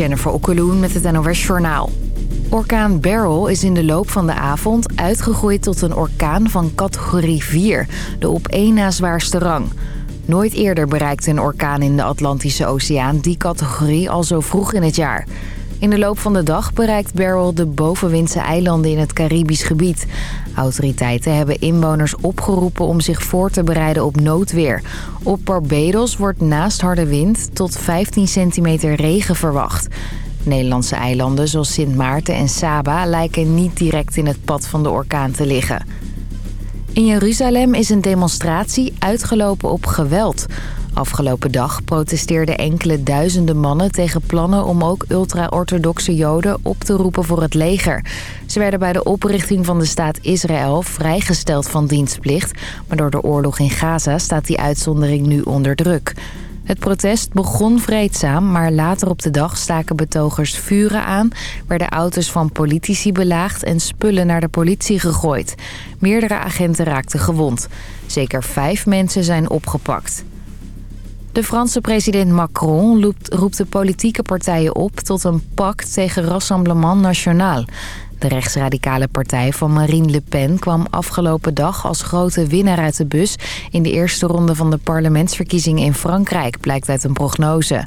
Jennifer Okkeloen met het NOS Journaal. Orkaan Beryl is in de loop van de avond uitgegroeid tot een orkaan van categorie 4. De op één na zwaarste rang. Nooit eerder bereikte een orkaan in de Atlantische Oceaan die categorie al zo vroeg in het jaar. In de loop van de dag bereikt Beryl de bovenwindse eilanden in het Caribisch gebied. Autoriteiten hebben inwoners opgeroepen om zich voor te bereiden op noodweer. Op Barbados wordt naast harde wind tot 15 centimeter regen verwacht. Nederlandse eilanden zoals Sint Maarten en Saba lijken niet direct in het pad van de orkaan te liggen. In Jeruzalem is een demonstratie uitgelopen op geweld. Afgelopen dag protesteerden enkele duizenden mannen tegen plannen om ook ultra-orthodoxe joden op te roepen voor het leger. Ze werden bij de oprichting van de staat Israël vrijgesteld van dienstplicht, maar door de oorlog in Gaza staat die uitzondering nu onder druk. Het protest begon vreedzaam, maar later op de dag staken betogers vuren aan... werden auto's van politici belaagd en spullen naar de politie gegooid. Meerdere agenten raakten gewond. Zeker vijf mensen zijn opgepakt. De Franse president Macron roept de politieke partijen op tot een pact tegen Rassemblement National. De rechtsradicale partij van Marine Le Pen kwam afgelopen dag als grote winnaar uit de bus... in de eerste ronde van de parlementsverkiezingen in Frankrijk, blijkt uit een prognose.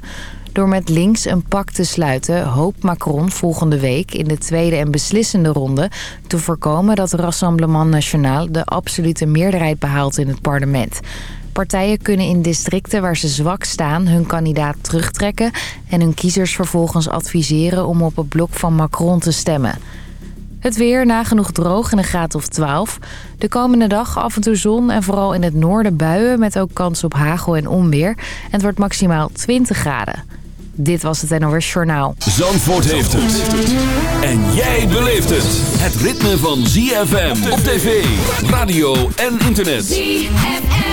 Door met links een pact te sluiten hoopt Macron volgende week in de tweede en beslissende ronde... te voorkomen dat Rassemblement National de absolute meerderheid behaalt in het parlement. Partijen kunnen in districten waar ze zwak staan hun kandidaat terugtrekken... en hun kiezers vervolgens adviseren om op het blok van Macron te stemmen. Het weer nagenoeg droog in een graad of 12. De komende dag af en toe zon en vooral in het noorden buien... met ook kans op hagel en onweer. En het wordt maximaal 20 graden. Dit was het NOS Journaal. Zandvoort heeft het. En jij beleeft het. Het ritme van ZFM op tv, radio en internet. ZFM.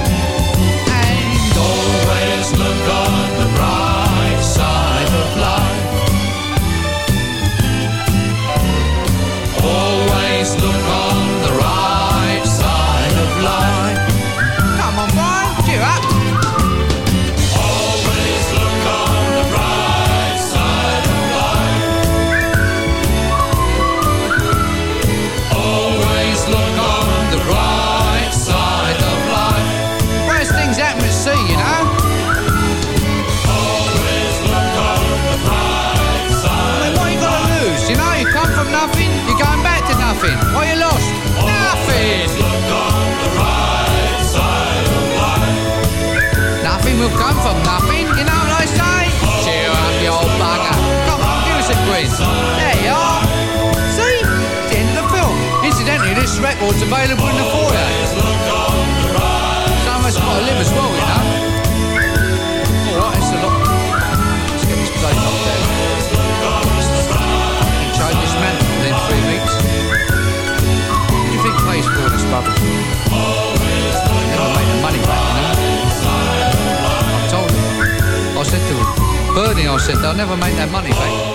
Record's available in the foyer. Some of us got to live as well, you know. Alright, it's a lot. This man within three weeks. You think for this? Never the money back, you know. I told him. I said to him, Bernie, I said, they'll never make that money back.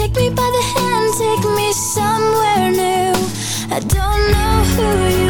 take me by the hand, take me somewhere new. I don't know who you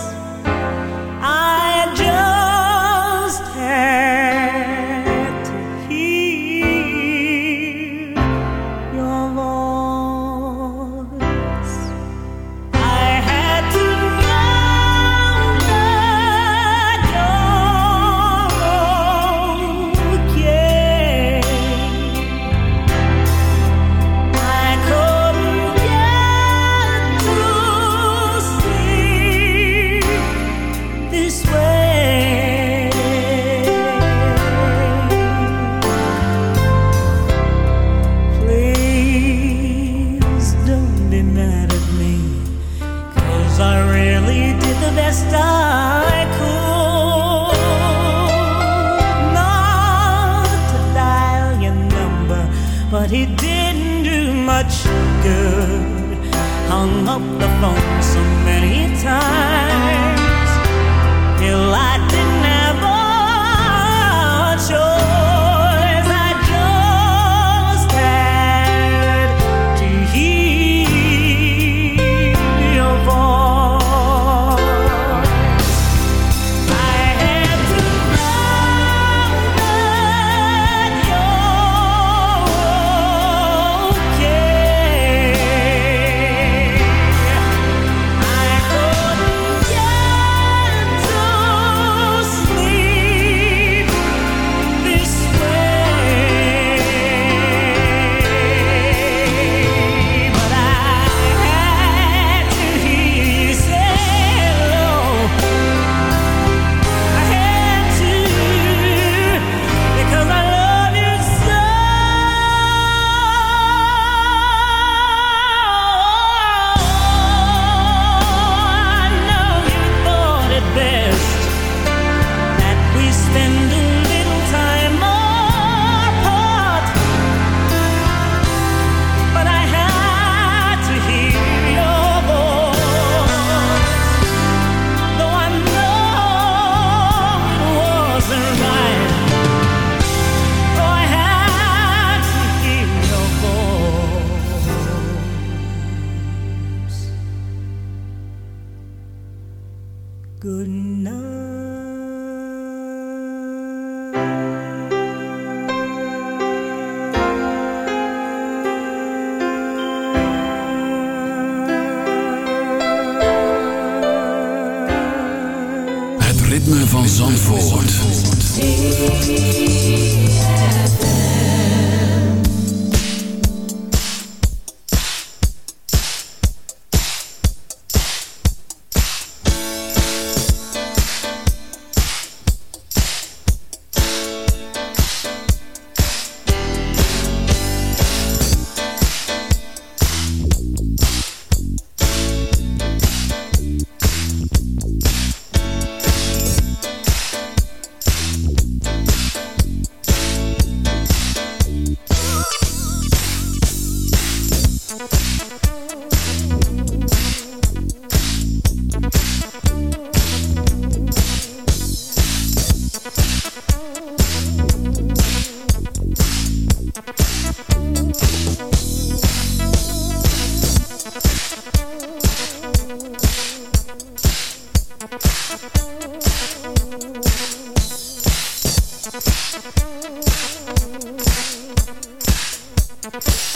you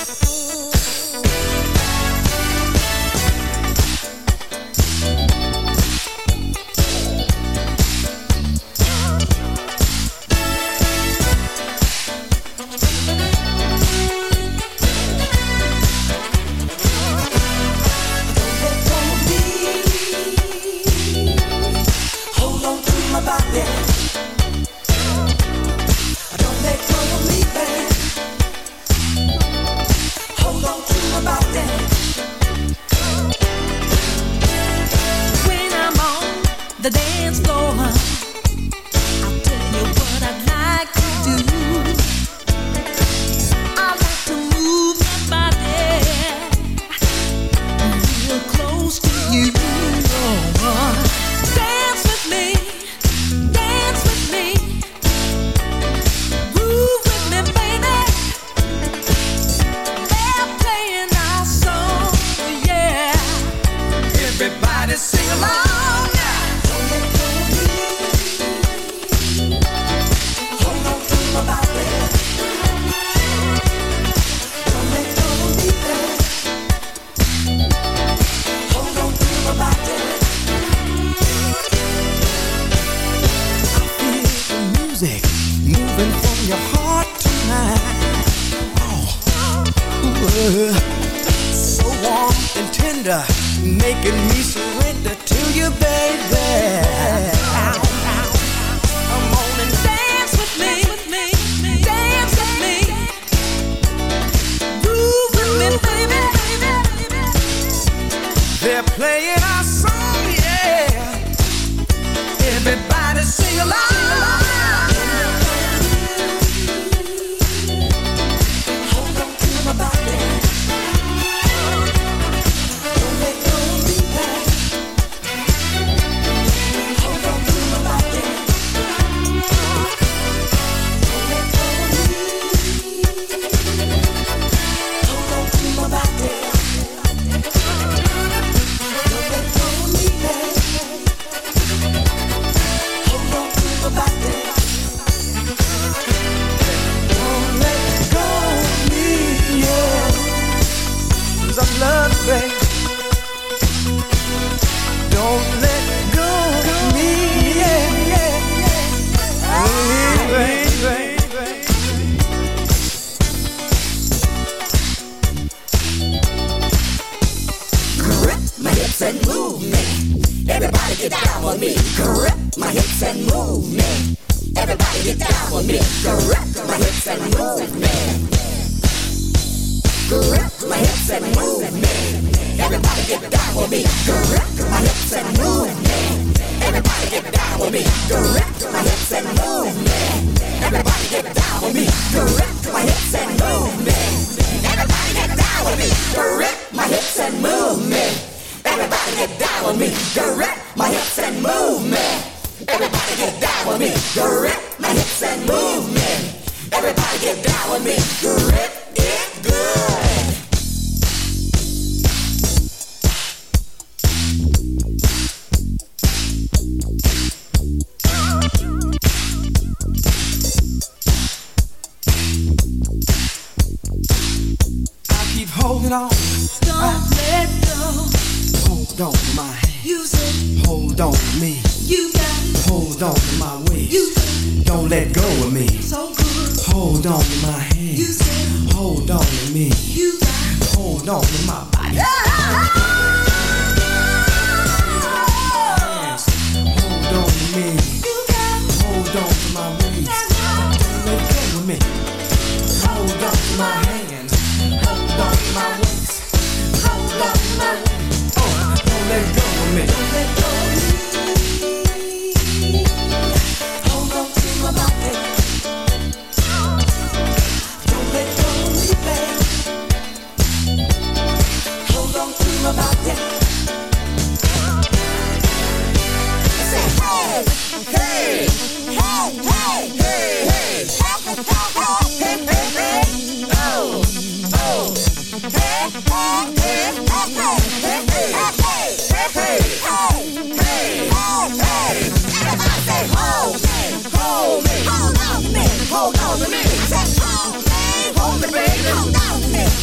holding on. Don't uh, let go. Hold on to my hand. You said, Hold on to me. You got. Hold on to my waist. You said, Don't let go of me. So good. Hold on to my hand. You said, Hold on to me. You got. Hold on to my body.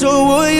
so will you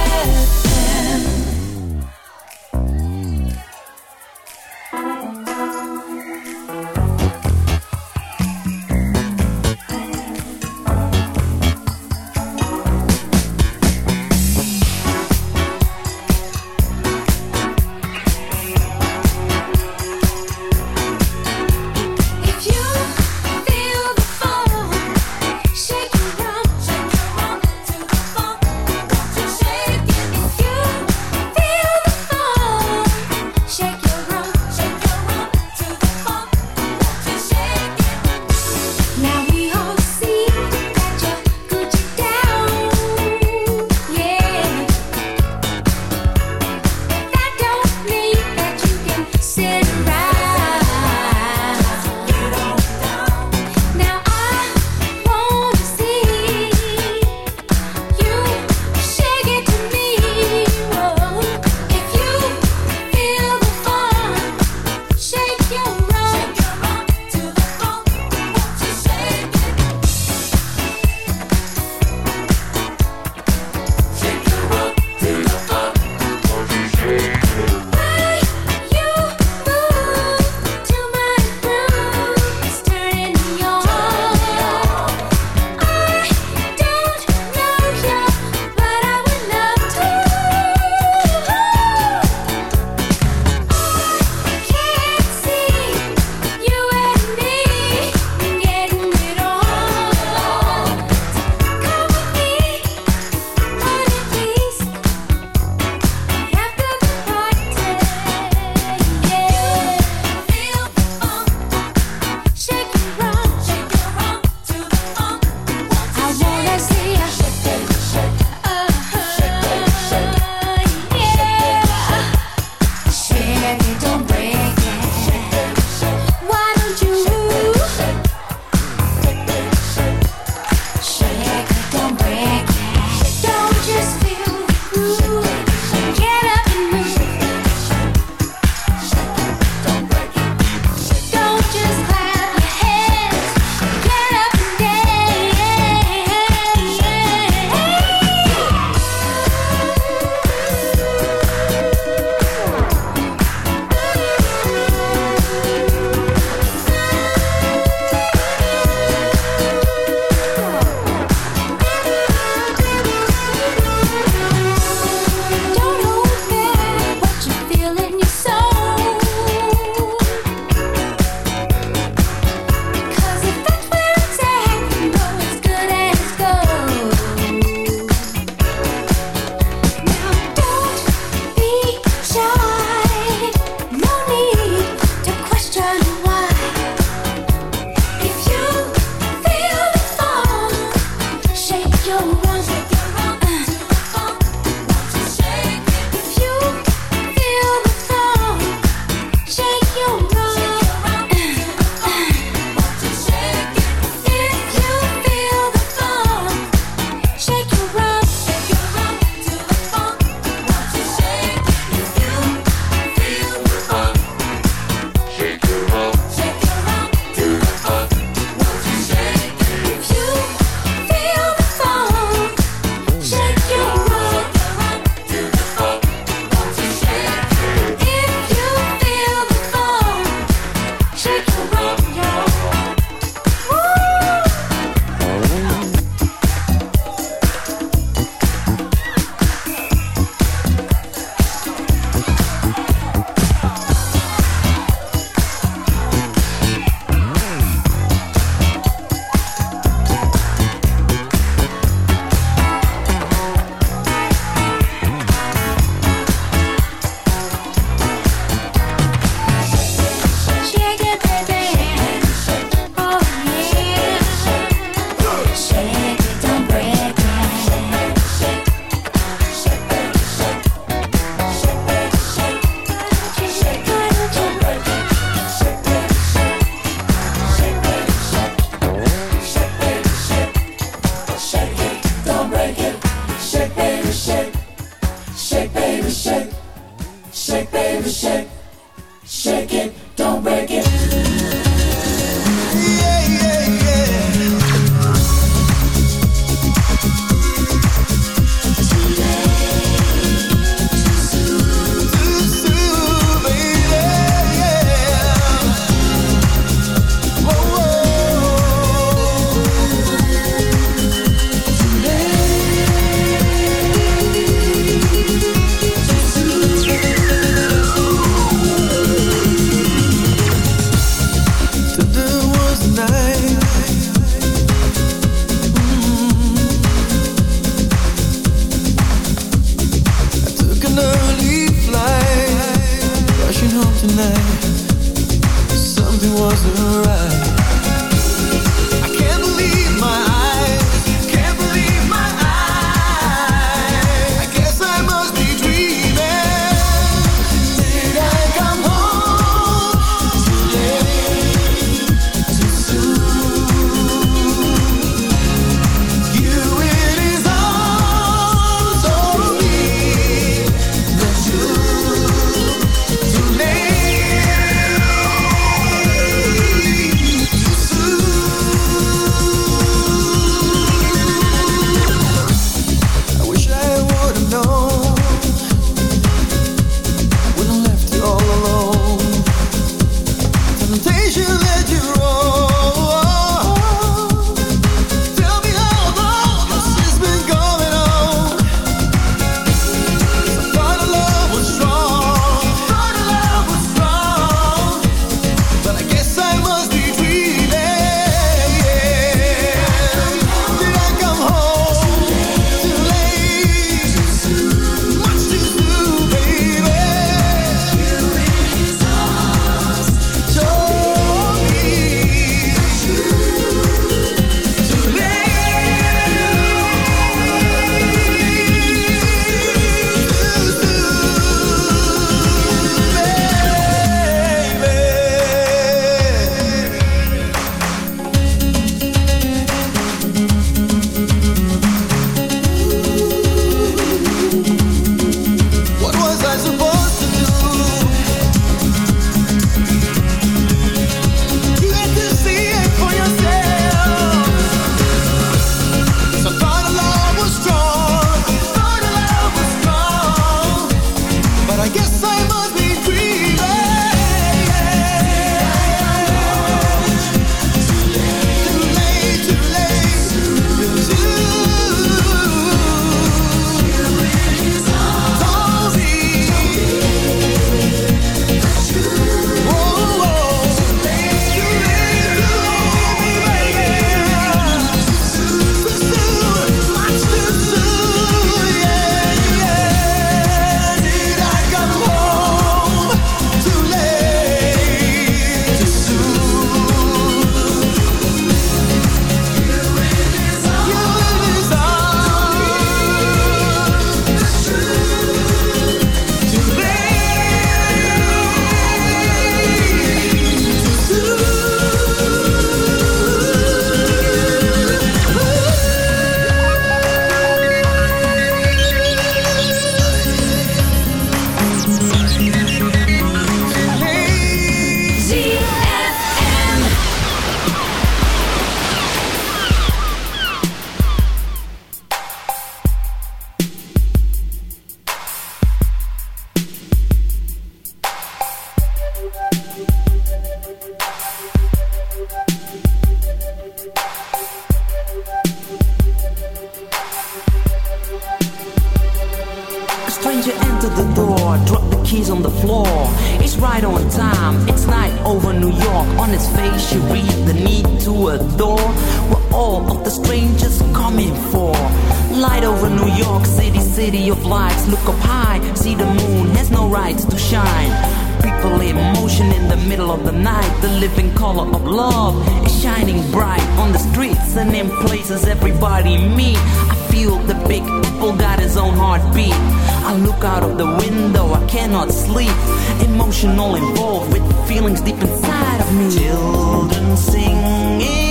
involved with feelings deep inside of me. Children sing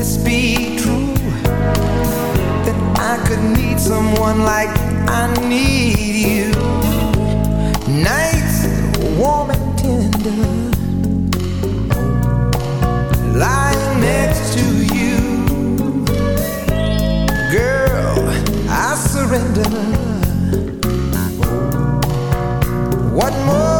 this be true? That I could need someone like I need you. Nights warm and tender, lying next to you. Girl, I surrender. What more